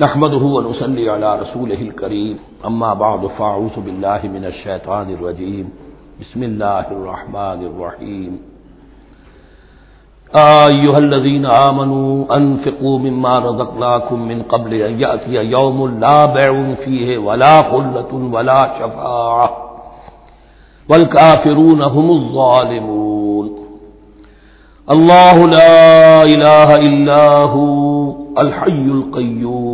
نحمده ونصلي على رسوله الكريم. أما بعد فاعوذ بالله من الشيطان الرجيم. بسم الله الرحمن الرحيم. أيها الذين آمنوا، أنفقوا مما رزقناكم من قبل أن يأتي يوم لا بيع فيه ولا خلة ولا شفاعة. والكافرون هم الظالمون. الله لا إله إلا هو، الحي القيوم.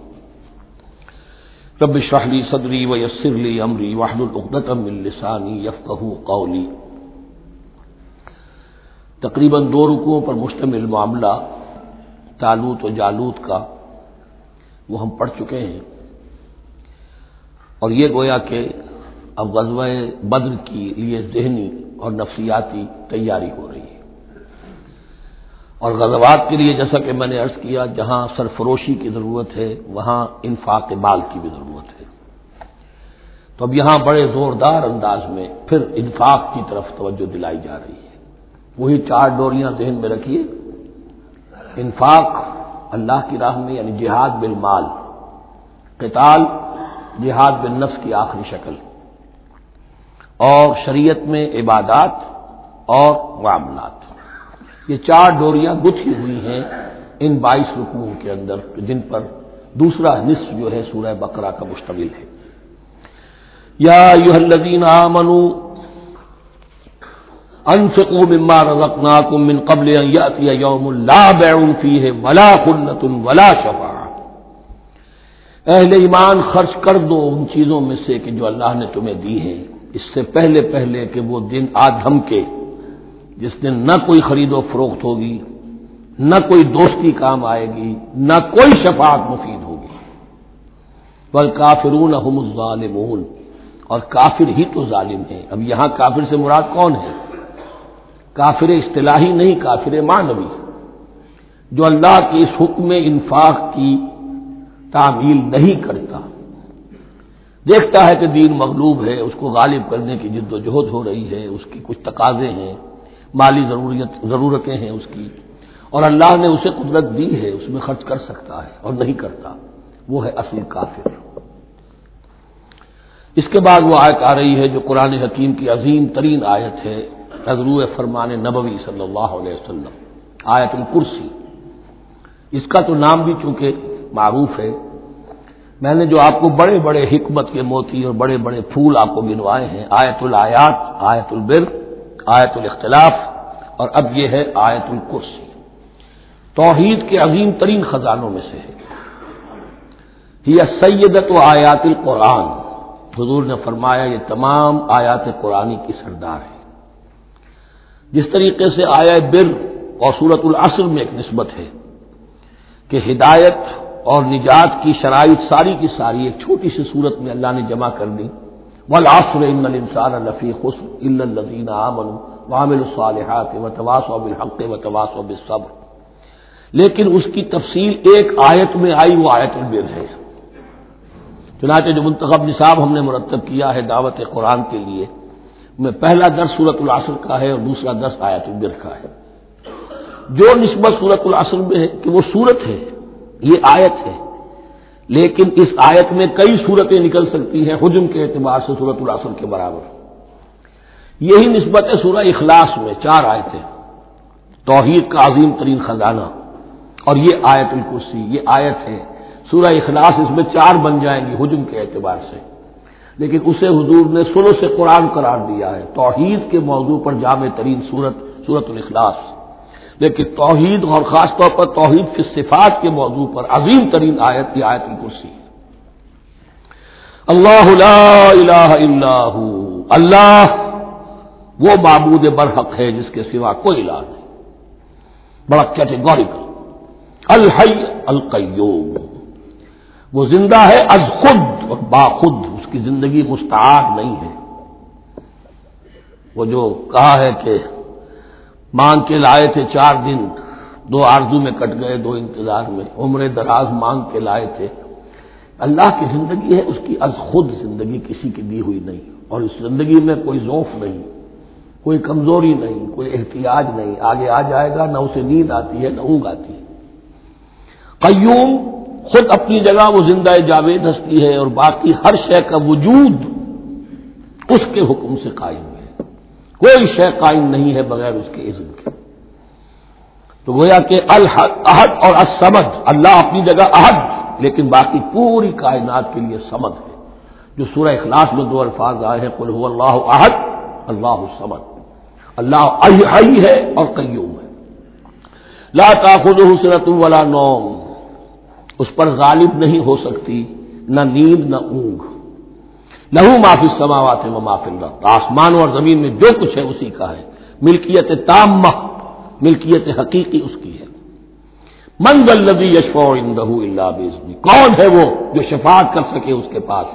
رب اشرح لي صدري ويسر لي امري واحلل عقدة من لساني يفقهوا قولي. تقریباً دو رکوعوں پر مشتمل معاملہ تالوت و جالوت کا وہ ہم پڑھ چکے ہیں اور یہ گویا کہ اب غزوہ بدر کی لیے ذہنی اور نفسیاتی تیاری ہو رہی ہے۔ اور غزوات کے لیے جیسا کہ میں نے عرض کیا، جہاں سرفروشی کی ضرورت ہے، وہاں انفاق مال کی بھی ضرورت ہے۔ تو اب یہاں بڑے زوردار انداز میں پھر انفاق کی طرف توجہ دلائی جا رہی ہے۔ وہی چار ڈوریاں ذہن میں رکھیے۔ انفاق اللہ کی راہ میں یعنی جہاد بالمال۔ قتال، جہاد بالنفس کی آخری شکل۔ اور شریعت میں عبادات اور معاملات۔ یہ چار ڈوریاں گتھی ہوئی ہیں ان بائیس رکوعوں کے اندر جن پر دوسرا نصف جو ہے سورہ بقرہ کا مشتمل ہے۔ یا الذین آمنوا انفقوا مما رزقناکم من قبل ان یاتی یوم لا بیع فیہ ولا خلۃ ولا شفاعہ۔ اہل ایمان خرچ کر دو ان چیزوں میں سے کہ جو اللہ نے تمہیں دی ہے اس سے پہلے پہلے کہ وہ دن آدھم کے جس دن نہ کوئی خرید و فروخت ہوگی، نہ کوئی دوستی کام آئے گی، نہ کوئی شفاعت مفید ہوگی۔ بل کافرون ہم الظالمون۔ اور کافر ہی تو ظالم ہے اب یہاں کافر سے مراد کون ہے؟ کافر اصطلاحی نہیں، کافر مانوی جو اللہ کے اس حکم انفاق کی تعمیل نہیں کرتا، دیکھتا ہے کہ دین مغلوب ہے، اس کو غالب کرنے کی جد و جہد ہو رہی ہے، اس کی کچھ تقاضے ہیں۔ مالی ضروریت ضرورتیں ہیں اس کی اور اللہ نے اسے قدرت دی ہے، اس میں خرچ کر سکتا ہے اور نہیں کرتا، وہ ہے اصل کافر۔ اس کے بعد وہ آیت آ رہی ہے جو قرآن حکیم کی عظیم ترین آیت ہے نظرو فرمان نبوی صلی اللہ علیہ وسلم، آیت الکرسی۔ اس کا تو نام بھی چونکہ معروف ہے۔ میں نے جو آپ کو بڑے بڑے حکمت کے موتی اور بڑے بڑے پھول آپ کو گنوائے ہیں، آیت الآیات، آیت البر۔ آیت الاختلاف اور اب یہ ہے آیت الکرسی۔ توحید کے عظیم ترین خزانوں میں سے ہے۔ یہ سیدت و آیات القرآن۔ حضور نے فرمایا یہ تمام آیات قرآنی کی سردار ہے جس طریقے سے آیا بر اور صورت العصر میں ایک نسبت ہے کہ ہدایت اور نجات کی شرائط ساری کی ساری ایک چھوٹی سی صورت میں اللہ نے جمع کر دی۔ والعصر ان الانسان لفی خسر الا الذين امنوا وعملوا الصالحات وتواصوا بالحق وتواصوا بالصبر. لیکن اس کی تفصیل ایک آیت میں آئی، وہ آیت البر ہے چنانچہ جو منتخب نصاب ہم نے مرتب کیا ہے دعوت قرآن کے لیے، میں پہلا درس صورت العصر کا ہے اور دوسرا درس آیت البر کا ہے. جو نسبت صورت العصر میں ہے کہ وہ صورت ہے، یہ آیت ہے لیکن اس آیت میں کئی صورتیں نکل سکتی ہیں حجم کے اعتبار سے صورت العصر کے برابر۔ یہی نسبت ہے سورہ اخلاص میں، چار آیتیں۔ توحید کا عظیم ترین خزانہ۔ اور یہ آیت الکرسی، یہ آیت ہے۔ سورہ اخلاص اس میں چار بن جائیں گی حجم کے اعتبار سے۔ لیکن اسے حضور نے سلو سے قرآن قرار دیا ہے۔ توحید کے موضوع پر جامع ترین صورت صورت الاخلاص۔ لیکن توحید اور خاص طور پر توحید کی صفات کے موضوع پر عظیم ترین آیت کی آیت کرسی اللہ لا الہ الا ہو۔ اللہ وہ معبود برحق ہے جس کے سوا کوئی علاج نہیں۔ بڑا کیٹیگوریکل الحی القیوم۔ وہ زندہ ہے از خود اور باخود اس کی زندگی مستعار نہیں ہے۔ وہ جو کہا ہے کہ مانگ کے لائے تھے چار دن۔ دو آرزو میں کٹ گئے، دو انتظار میں۔ عمر دراز مانگ کے لائے تھے۔ اللہ کی زندگی ہے، اس کی از خود زندگی، کسی کی دی ہوئی نہیں۔ اور اس زندگی میں کوئی ذوف نہیں، کوئی کمزوری نہیں، کوئی احتیاط نہیں۔ آگے آ جائے گا، نہ اسے نیند آتی ہے، نہ اونگ آتی ہے۔ قیوم خود اپنی جگہ وہ زندہ جاوید ہستی ہے اور باقی ہر شے کا وجود اس کے حکم سے قائم ہے۔ کوئی شے قائم نہیں ہے بغیر اس کے عزم کے۔ تو گویا کہ الحد اور اسمد اللہ اپنی جگہ عہد لیکن باقی پوری کائنات کے لیے سمد ہے۔ جو سورہ اخلاص میں دو الفاظ آئے ہیں هو اللہ عہد اللہ سمد اللہ احی ہے اور قیوم ہے۔ لا تاخذ حسرت ولا نوم۔ اس پر غالب نہیں ہو سکتی، نہ نیند، نہ اونگ۔ لہو معافی سماوات و معاف اللہ آسمان اور زمین میں جو کچھ ہے اسی کا ہے۔ ملکیت تام ملکیت حقیقی اس کی ہے۔ من الدی یشفا اندہ اللہ بزنی کون ہے وہ جو شفاعت کر سکے اس کے پاس؟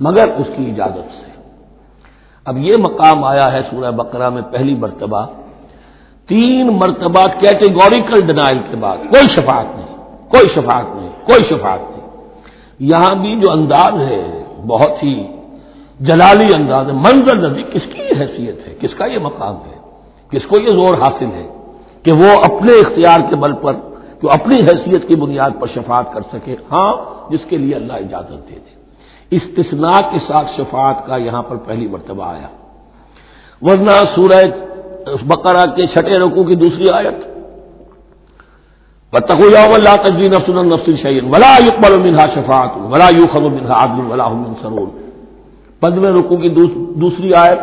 مگر اس کی اجازت سے۔ اب یہ مقام آیا ہے سورہ بقرہ میں پہلی مرتبہ۔ تین مرتبہ کیٹیگوریکل ڈنائل کے بعد۔ کوئی شفاعت نہیں، کوئی شفاعت نہیں، کوئی شفاعت نہیں۔ یہاں بھی جو انداز ہے بہت ہی جلالی انداز ہے۔ منظر نبی کس کی یہ حیثیت ہے؟ کس کا یہ مقام ہے؟ کس کو یہ زور حاصل ہے کہ وہ اپنے اختیار کے بل پر، جو اپنی حیثیت کی بنیاد پر شفاعت کر سکے؟ ہاں جس کے لیے اللہ اجازت دے دے۔ استثناء کے ساتھ شفاعت کا یہاں پر پہلی مرتبہ آیا۔ ورنہ سورج بقرہ کے چھٹے رقو کی دوسری آیت بتخو اللہ تجی نفس نفس شعین ولا یقبل منہا شفاعت ولا یو خب منہا عدل ولا سرون پندرہ رقو کی دوسری آیت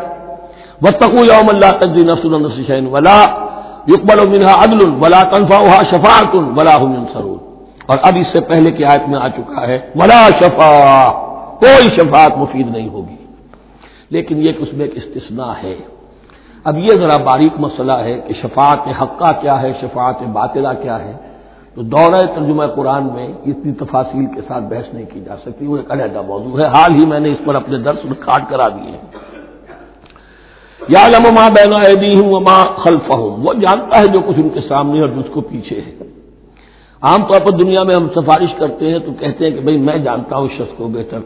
بتخو یوم اللہ تجی نفس نفس شعین ولا یقبل منہا عدل ولا تنفا شفاعت ولا سرون اور اب اس سے پہلے کی آیت میں آ چکا ہے، ولا شفا کوئی شفاعت مفید نہیں ہوگی. لیکن یہ اس میں ایک استثناء ہے۔ اب یہ ذرا باریک مسئلہ ہے کہ شفاعت حقہ کیا ہے، شفاعت باطلہ کیا ہے۔ تو دورہ ترجمہ قرآن میں اتنی تفاصیل کے ساتھ بحث نہیں کی جا سکتی، وہ ایک علیحدہ موضوع ہے۔ حال ہی میں نے اس پر اپنے درس میں کاٹ کرا دیے ہیں۔ یا لما بینا ہوں ماں خلف ہوں وہ جانتا ہے جو کچھ ان کے سامنے اور جس کو پیچھے ہے۔ عام طور پر دنیا میں ہم سفارش کرتے ہیں تو کہتے ہیں کہ بھائی میں جانتا ہوں شخص کو بہتر۔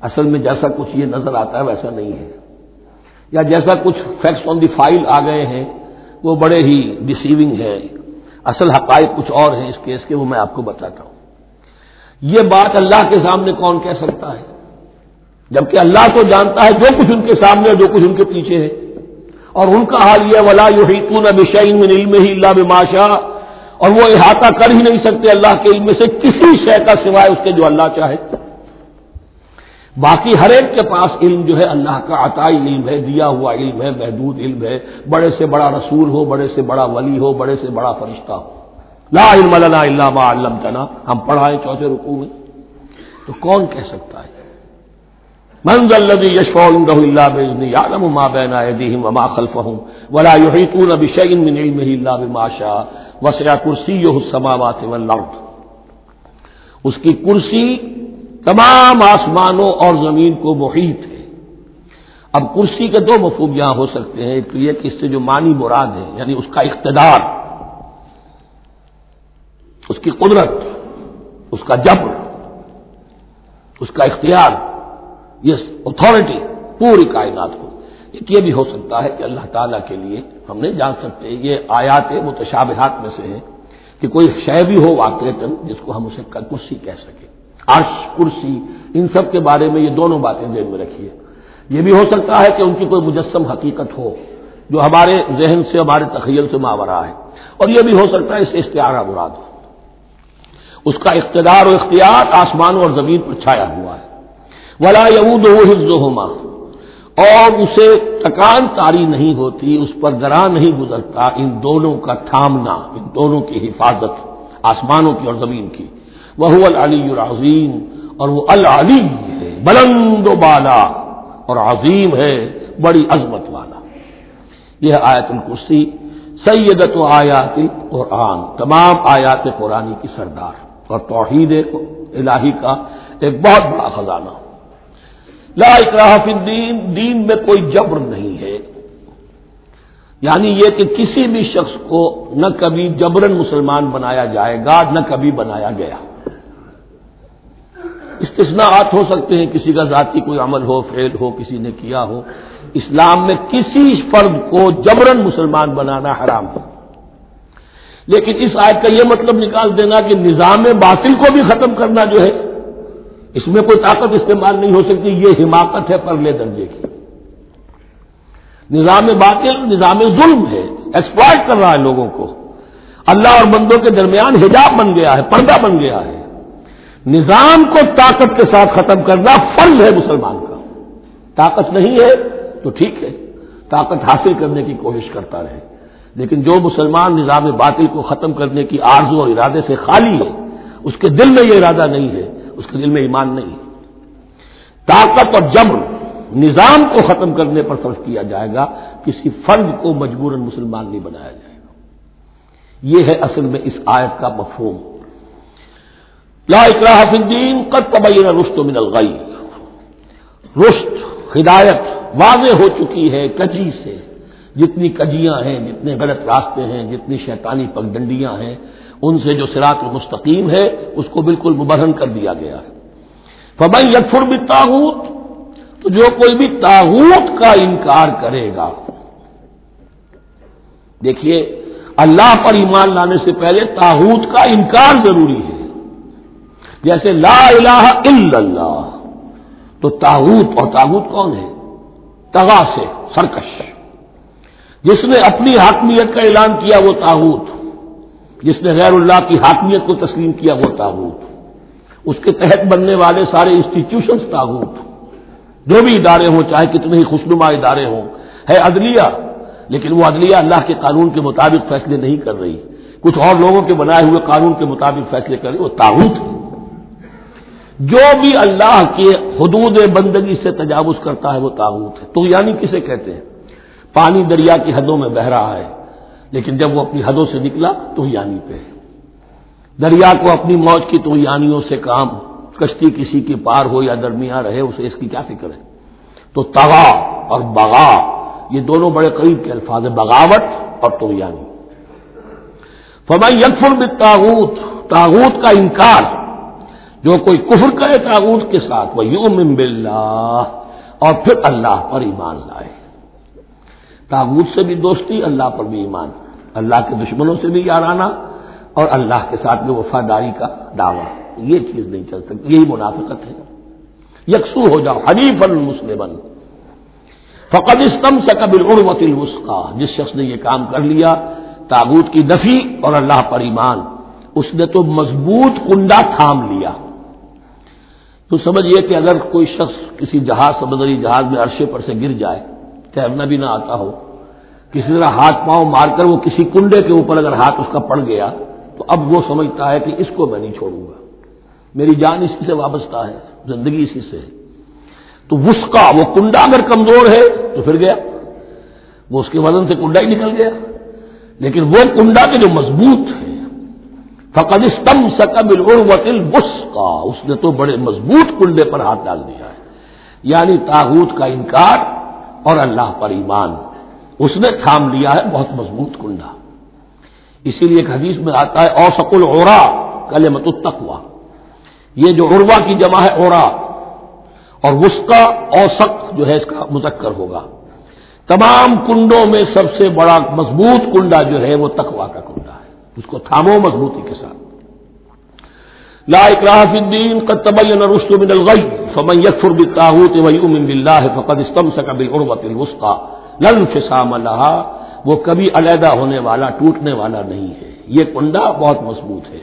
اصل میں جیسا کچھ یہ نظر آتا ہے ویسا نہیں ہے۔ یا جیسا کچھ فیکٹس آن دی فائل آ گئے ہیں، وہ بڑے ہی ڈسیونگ ہے اصل حقائق کچھ اور ہیں اس کیس کے، وہ میں آپ کو بتاتا ہوں۔ یہ بات اللہ کے سامنے کون کہہ سکتا ہے؟ جبکہ اللہ تو جانتا ہے جو کچھ ان کے سامنے جو کچھ ان کے پیچھے ہے۔ اور ان کا حال یہ ولا یو ہی تون علم ہی اللہ باشا اور وہ احاطہ کر ہی نہیں سکتے اللہ کے علم سے کسی شے کا سوائے اس کے جو اللہ چاہے۔ باقی ہر ایک کے پاس علم جو ہے اللہ کا عطائی علم ہے، دیا ہوا علم ہے، محدود علم ہے۔ بڑے سے بڑا رسول ہو، بڑے سے بڑا ولی ہو، بڑے سے بڑا فرشتہ ہو۔ لا علم لنا اللہ ما علم تنا ہم پڑھائیں چوتھے رکوع میں۔ تو کون کہہ سکتا ہے؟ منز الذي يشفع عنده الا باذنه يعلم ما بين ايديهم وما خلفهم ولا يحيطون بشيء من علمه الا بما شاء۔ وسع كرسيه السماوات والارض۔ اس کی کرسی تمام آسمانوں اور زمین کو محیط ہے۔ اب کرسی کے دو مفہوم یہاں ہو سکتے ہیں، ایک تو یہ کہ اس سے جو مانی مراد ہے یعنی اس کا اقتدار، اس کی قدرت، اس کا جبر، اس کا اختیار، یہ اتھارٹی پوری کائنات کو۔ ایک یہ بھی ہو سکتا ہے کہ اللہ تعالیٰ کے لیے ہم نہیں جان سکتے، یہ آیات متشابہات میں سے ہے کہ کوئی شے بھی ہو واقع جس کو ہم اسے کرسی کہہ سکیں۔ عرش، کرسی، ان سب کے بارے میں یہ دونوں باتیں ذہن میں رکھیے۔ یہ بھی ہو سکتا ہے کہ ان کی کوئی مجسم حقیقت ہو جو ہمارے ذہن سے، ہمارے تخیل سے ماورا ہے۔ اور یہ بھی ہو سکتا ہے اسے اشتہار مراد ہو۔ اس کا اقتدار و اختیار آسمانوں اور زمین پر چھایا ہوا ہے۔ ولا یود ہوما اور اسے تکان تاری نہیں ہوتی، اس پر گراں نہیں گزرتا۔ ان دونوں کا تھامنا، ان دونوں کی حفاظت آسمانوں کی اور زمین کی۔ وہ العلی العظیم، اور وہ العلی ہے، بلند و بالا، اور عظیم ہے، بڑی عظمت والا۔ یہ آیت الکرسی سیدت و آیات قرآن تمام آیات قرآنی کی سردار، اور توحید الہی کا ایک بہت بڑا خزانہ۔ لا اکراہ فی الدین، دین میں کوئی جبر نہیں ہے۔ یعنی یہ کہ کسی بھی شخص کو نہ کبھی جبرن مسلمان بنایا جائے گا، نہ کبھی بنایا گیا۔ استثناءات ہو سکتے ہیں، کسی کا ذاتی کوئی عمل ہو فیل ہو، کسی نے کیا ہو۔ اسلام میں کسی فرد کو جبرن مسلمان بنانا حرام ہے۔ لیکن اس آیت کا یہ مطلب نکال دینا کہ نظام باطل کو بھی ختم کرنا جو ہے، اس میں کوئی طاقت استعمال نہیں ہو سکتی، یہ حماقت ہے پرلے درجے کی۔ نظام باطل، نظام ظلم ہے ایکسپلائٹ کر رہا ہے لوگوں کو۔ اللہ اور بندوں کے درمیان حجاب بن گیا ہے، پردہ بن گیا ہے۔ نظام کو طاقت کے ساتھ ختم کرنا فرض ہے مسلمان کا۔ طاقت نہیں ہے تو ٹھیک ہے۔ طاقت حاصل کرنے کی کوشش کرتا رہے۔ لیکن جو مسلمان نظام باطل کو ختم کرنے کی آرزو اور ارادے سے خالی ہے، اس کے دل میں یہ ارادہ نہیں ہے، اس کے دل میں ایمان نہیں ہے۔ طاقت اور جبر نظام کو ختم کرنے پر صرف کیا جائے گا، کسی فرض کو مجبور مسلمان نہیں بنایا جائے گا۔ یہ ہے اصل میں اس آیت کا مفہوم۔ لا اکراہ فی الدین قد تبین رشت من الغی. رشت ہدایت واضح ہو چکی ہے کجی سے، جتنی کجیاں ہیں، جتنے غلط راستے ہیں، جتنی شیطانی پگڈنڈیاں ہیں، ان سے جو سراط مستقیم ہے، اس کو بالکل مبرہن کر دیا گیا ہے۔ فبئی یکفر بھی تاحوت تو جو کوئی بھی تاحوت کا انکار کرے گا۔ دیکھیے، اللہ پر ایمان لانے سے پہلے تاحوت کا انکار ضروری ہے۔ جیسے لا الہ الا اللہ۔ تو تاحوت اور تاحوت کون ہے؟ تغا سے، سرکش۔ جس نے اپنی حاکمیت کا اعلان کیا وہ تاحوت جس نے غیر اللہ کی حاکمیت کو تسلیم کیا وہ تاحوت اس کے تحت بننے والے سارے انسٹیٹیوشنس تاحوت جو بھی ادارے ہوں، چاہے کتنے ہی خوشنما ادارے ہوں۔ ہے عدلیہ، لیکن وہ عدلیہ اللہ کے قانون کے مطابق فیصلے نہیں کر رہی۔ کچھ اور لوگوں کے بنائے ہوئے قانون کے مطابق فیصلے کر رہی۔ وہ تاحوت ہے جو بھی اللہ کے حدود بندگی سے تجاوز کرتا ہے وہ تاغوت ہے۔ تو یعنی کسے کہتے ہیں؟ پانی دریا کی حدوں میں بہ رہا ہے، لیکن جب وہ اپنی حدوں سے نکلا تو یعنی پہ ہے۔ دریا کو اپنی موج کی تو یعنیوں سے کام، کشتی کسی کے پار ہو یا درمیان رہے، اسے اس کی کیا فکر ہے؟ تو تغا اور بغا، یہ دونوں بڑے قریب کے الفاظ ہیں، بغاوت اور تو یعنی۔ فمائی یکفر بتاغوت تاغوت کا انکار جو کوئی کفر کرے تاغوت کے ساتھ، وہ یوم باللہ، اور پھر اللہ پر ایمان لائے۔ تاغوت سے بھی دوستی، اللہ پر بھی ایمان۔ اللہ کے دشمنوں سے بھی یارانہ، اور اللہ کے ساتھ بھی وفاداری کا دعویٰ۔ یہ چیز نہیں چل سکتی، یہی منافقت ہے۔ یکسو ہو جاؤ حریف المسلم فقد استم سے قبل عروت الوسقا جس شخص نے یہ کام کر لیا، تاغوت کی نفی اور اللہ پر ایمان۔ اس نے تو مضبوط کنڈا تھام لیا۔ تو سمجھئے کہ اگر کوئی شخص کسی جہاز، سمندری جہاز میں عرصے پر سے گر جائے، تیرنا بھی نہ آتا ہو، کسی طرح ہاتھ پاؤں مار کر وہ کسی کنڈے کے اوپر اگر ہاتھ اس کا پڑ گیا، تو اب وہ سمجھتا ہے کہ اس کو میں نہیں چھوڑوں گا۔ میری جان اسی سے وابستہ ہے، زندگی اسی سے ہے۔ تو اس کا وہ کنڈا اگر کمزور ہے، تو پھر گیا۔ وہ اس کے وزن سے کنڈا ہی نکل گیا۔ لیکن وہ کنڈا کے جو مضبوط ہے فقد استم سکبل وکیل بس کا اس نے تو بڑے مضبوط کنڈے پر ہاتھ ڈال دیا ہے۔ یعنی تاغوت کا انکار اور اللہ پر ایمان۔ اس نے تھام لیا ہے بہت مضبوط کنڈا۔ اسی لیے ایک حدیث میں آتا ہے اوسق العرا کل متوا یہ جو عروا کی جمع ہے اورا اور اس کا اوسق جو ہے، اس کا مذکر ہوگا۔ تمام کنڈوں میں سب سے بڑا مضبوط کنڈا جو ہے، وہ تقوا کا کنڈا۔ اس کو تھامو مضبوطی کے ساتھ۔ لا اکراہ فی الدین قد تبین رشد من الغی، فمن یکفر بالتاغوت ویؤمن باللہ فقد استمسک بالعروۃ الوثقى لا انفصام لها وہ کبھی علیحدہ ہونے والا، ٹوٹنے والا نہیں ہے۔ یہ کنڈا بہت مضبوط ہے۔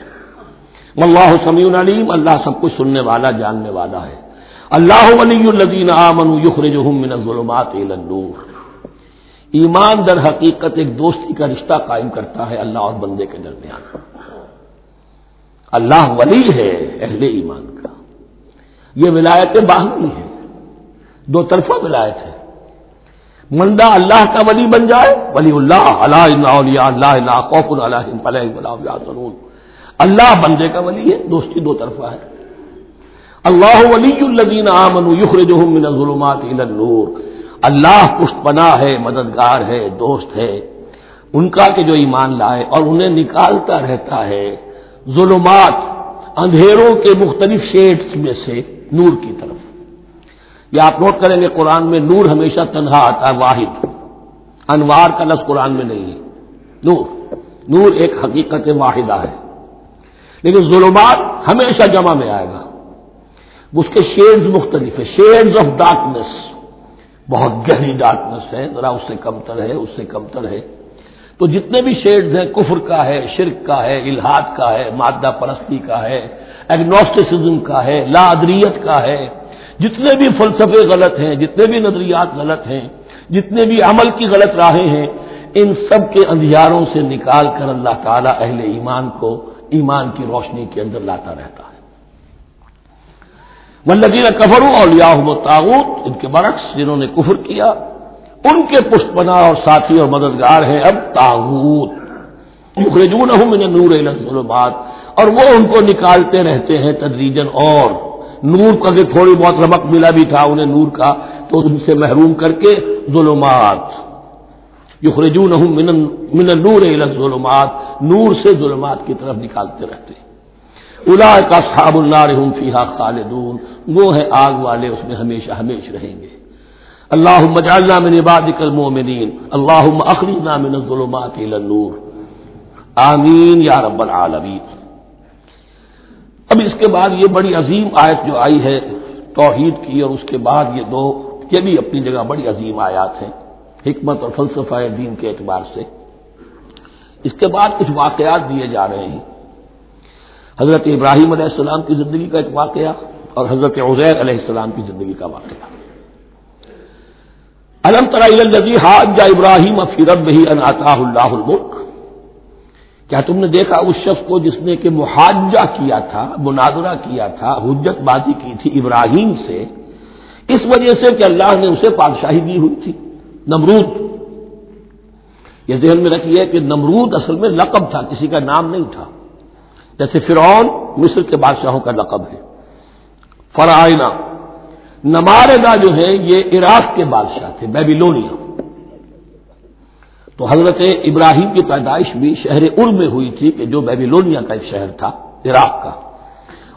واللہ سمیع علیم، اللہ سب کچھ سننے والا، جاننے والا ہے۔ اللہ ولی الذین آمنوا یخرجهم من الظلمات الى النور۔ ایمان در حقیقت ایک دوستی کا رشتہ قائم کرتا ہے اللہ اور بندے کے درمیان۔ اللہ ولی ہے، اہل ایمان کا۔ یہ ولایت باہمی ہے دو طرفہ ولایت ہے۔ مندہ اللہ کا ولی بن جائے، ولی اللہ اللہ اللہ خوف اللہ اللہ بندے کا ولی ہے، دوستی دو طرفہ ہے۔ اللہ ولی الدین آمن من الظلمات الى النور۔ اللہ پشت پناہ ہے، مددگار ہے، دوست ہے۔ ان کا کہ جو ایمان لائے اور انہیں نکالتا رہتا ہے۔ ظلمات اندھیروں کے مختلف شیڈس میں سے نور کی طرف۔ یہ آپ نوٹ کریں گے، قرآن میں نور ہمیشہ تنہا آتا ہے، واحد۔ انوار کا لفظ قرآن میں نہیں ہے۔ نور۔ نور ایک حقیقت واحدہ ہے۔ لیکن ظلمات ہمیشہ جمع میں آئے گا۔ اس کے شیڈز مختلف ہے شیڈز آف ڈارکنیس بہت گہری ڈارکنیس ہے، ذرا اس سے کمتر ہے، اس سے کمتر ہے۔ تو جتنے بھی شیڈز ہیں، کفر کا ہے، شرک کا ہے الحاد کا ہے، مادہ پرستی کا ہے ایگنوسٹسزم کا ہے، لا ادریت کا ہے۔ جتنے بھی فلسفے غلط ہیں، جتنے بھی نظریات غلط ہیں، جتنے بھی عمل کی غلط راہیں ہیں، ان سب کے اندھیاروں سے نکال کر اللہ تعالیٰ اہل ایمان کو ایمان کی روشنی کے اندر لاتا رہتا ہے۔ ملدین کفروں اور تعاوت ان کے برعکس جنہوں نے کفر کیا، ان کے پشت پنا اور ساتھی اور مددگار ہیں اب تاغوت رجون نور ظلمات اور وہ ان کو نکالتے رہتے ہیں تدریجن اور۔ نور کا کہ تھوڑی بہت رمک ملا بھی تھا انہیں نور کا، تو ان سے محروم کر کے ظلمات۔ یخرجون من نور ظلمات نور سے ظلمات کی طرف نکالتے رہتے۔ ہیں الا کا صحاب اللہ فیحا خالدون، وہ ہے آگ والے، اس میں ہمیشہ ہمیش رہیں گے۔ اللہ مجالنا من عبادك المؤمنین اللہ اخرجنا من الظلمات الى النور۔ آمین یا رب العالمین۔ اب اس کے بعد یہ بڑی عظیم آیت جو آئی ہے، توحید کی، اور اس کے بعد یہ دو، یہ بھی اپنی جگہ بڑی عظیم آیات ہیں، حکمت اور فلسفہ دین کے اعتبار سے۔ اس کے بعد کچھ واقعات دیے جا رہے ہیں۔ حضرت ابراہیم علیہ السلام کی زندگی کا ایک واقعہ اور حضرت عزیر علیہ السلام کی زندگی کا واقعہ۔ علم ترا حاج ابراہیم افیرب ہی انعطا اللہ الملک۔ کیا تم نے دیکھا اس شخص کو جس نے کہ محاجہ کیا تھا، مناظرہ کیا تھا، حجت بازی کی تھی ابراہیم سے؟ اس وجہ سے کہ اللہ نے اسے بادشاہی دی ہوئی تھی، نمرود۔ یہ ذہن میں رکھیے کہ نمرود اصل میں لقب تھا، کسی کا نام نہیں تھا۔ جیسے فرعون مصر کے بادشاہوں کا لقب ہے۔ فرائنا نماردا جو ہے یہ عراق کے بادشاہ تھے، بیبیلونیا۔ تو حضرت ابراہیم کی پیدائش بھی شہر ار میں ہوئی تھی کہ جو بیبیلونیا کا ایک شہر تھا، عراق کا۔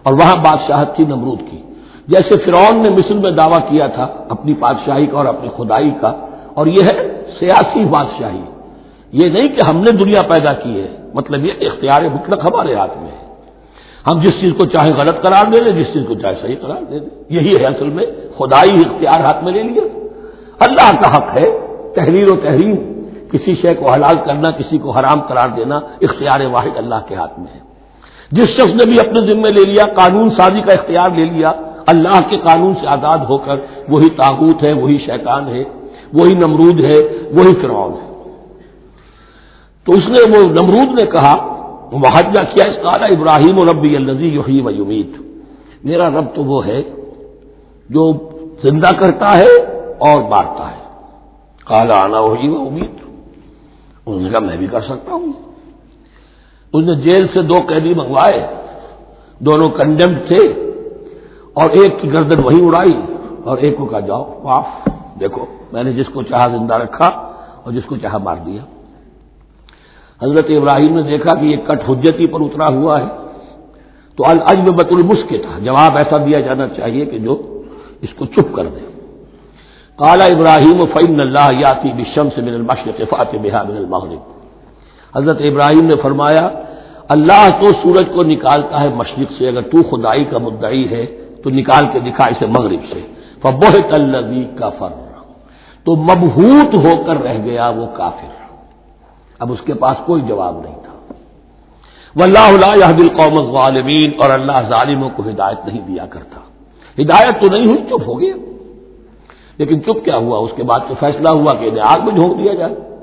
اور وہاں بادشاہت تھی نمرود کی۔ جیسے فرعون نے مصر میں دعویٰ کیا تھا، اپنی بادشاہی کا اور اپنی خدائی کا، اور یہ ہے سیاسی بادشاہی۔ یہ نہیں کہ ہم نے دنیا پیدا کی ہے مطلب یہ اختیار مطلق ہمارے ہاتھ میں ہے۔ ہم جس چیز کو چاہے غلط قرار دے دیں جس چیز کو چاہے صحیح قرار دے دیں۔ یہی ہے اصل میں خدائی اختیار ہاتھ میں لے لیا۔ اللہ کا حق ہے تحریر و تحریم، کسی شے کو حلال کرنا، کسی کو حرام قرار دینا اختیار واحد اللہ کے ہاتھ میں ہے۔ جس شخص نے بھی اپنے ذمے لے لیا، قانون سازی کا اختیار لے لیا، اللہ کے قانون سے آزاد ہو کر وہی تاغوت ہے، وہی شیطان ہے، وہی نمرود ہے، وہی فرعون ہے۔ تو اس نے وہ نمرود نے کہا محجہ کیا اس کالا ابراہیم و ربی الزی یوہی و امید میرا رب تو وہ ہے جو زندہ کرتا ہے اور مارتا ہے۔ کالا آنا وہی و امید انہوں نے کہا، میں بھی کر سکتا ہوں۔ اس نے جیل سے دو قیدی منگوائے، دونوں کنڈیمڈ تھے، اور ایک کی گردن وہی اڑائی، اور ایک کو کہا، جاؤ معاف دیکھو، میں نے جس کو چاہا زندہ رکھا اور جس کو چاہا مار دیا۔ حضرت ابراہیم نے دیکھا کہ یہ کٹ حجتی پر اترا ہوا ہے۔ تو الجب بت المسک تھا جواب ایسا دیا جانا چاہیے کہ جو اس کو چپ کر دے۔ کالا ابراہیم فعم اللہ یاتی بشم سے من المشرق فاتح بحا من المغرب۔ حضرت ابراہیم نے فرمایا، اللہ تو سورج کو نکالتا ہے مشرق سے، اگر تو خدائی کا مدعی ہے، تو نکال کے دکھا اسے مغرب سے۔ فبوہ تلوی کا فر تو مبہوت ہو کر رہ گیا وہ کافر۔ اب اس کے پاس کوئی جواب نہیں تھا۔ واللہ لا یہ دل قوم غالمین اور اللہ ظالموں کو ہدایت نہیں دیا کرتا۔ ہدایت تو نہیں ہوئی، چپ ہو گیا لیکن چپ کیا ہوا؟ اس کے بعد تو فیصلہ ہوا کہ انہیں آگ میں جھونک دیا جائے۔